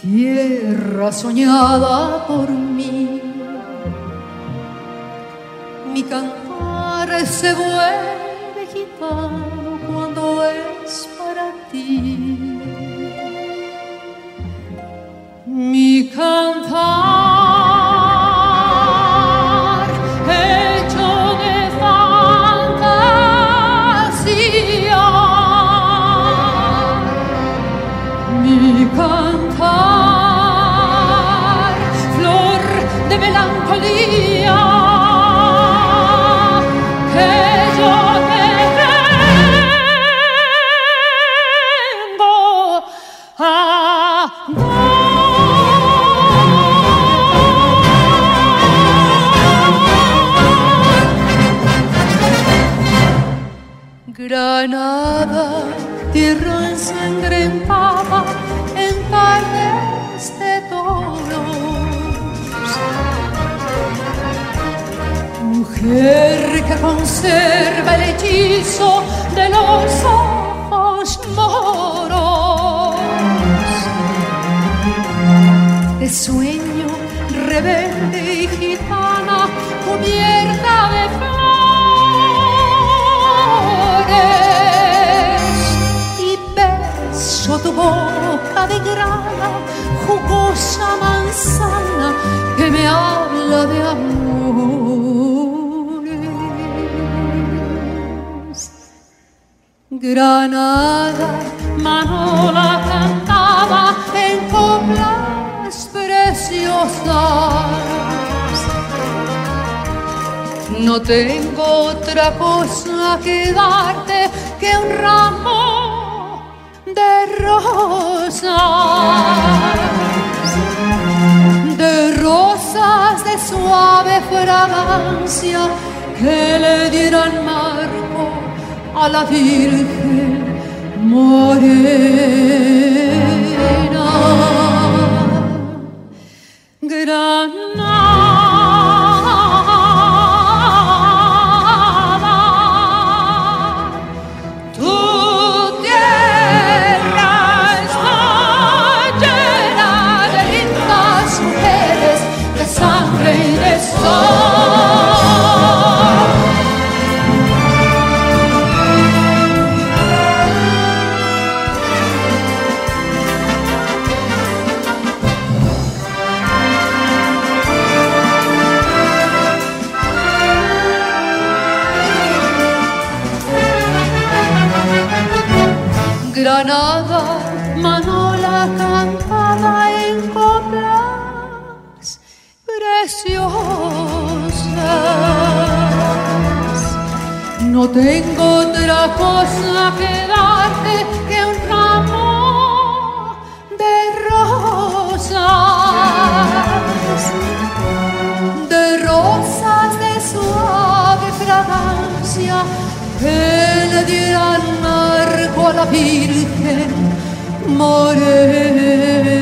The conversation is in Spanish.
tierra soñada por mí. Mi cantar se vuelve gitano Tierra ensangrentada en tardes de toros. Mujer que conserva el hechizo de los ojos moros. De de amores. Granada, Manola cantaba en coplas preciosas. No tengo otra cosa que darte que un ramo de rosas, suave fragancia que le dieran marco a la Virgen morena. Granada, Manola cantada en coplas preciosas. No tengo otra cosa que darte que un ramo de rosas, de rosas de suave fragancia que le dieran marco può virgen morire.